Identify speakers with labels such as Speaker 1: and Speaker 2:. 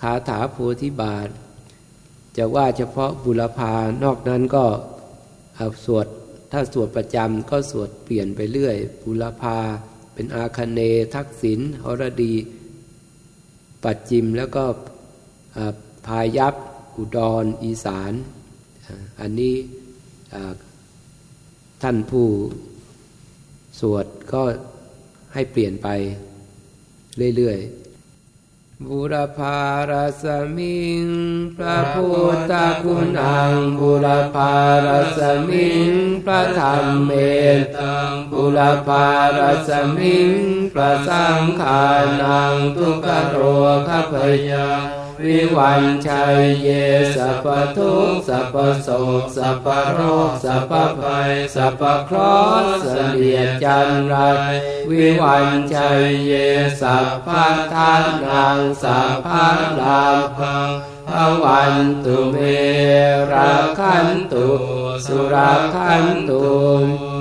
Speaker 1: คาถาโพธิบาท จะว่าเฉพาะบุรพานอกนั้นก็สวดถ้าสวดประจำก็สวดเปลี่ยนไปเรื่อยบุรพา เป็นอาคเนทักษิณหรดี ปัจจิมแล้วก็พายัพอุดรอีสาน อันนี้ท่านผู้สวดก็ให้เปลี่ยนไปเรื่อยๆ บุรพารสมิง พระพุทธคุณังบุรพารสมิง พระธรรมเมตังบุรพารสมิง พระสังขานังทุกขโรคพยา วิวันชัยเยสัพทุกสัพโสกสัพโรคสัพภัยสัพครอสเสลียจันไรวิวันชัยเยสัพพทานนางสัพพลาพังภวันตุเมราคันตุสุราคันตุ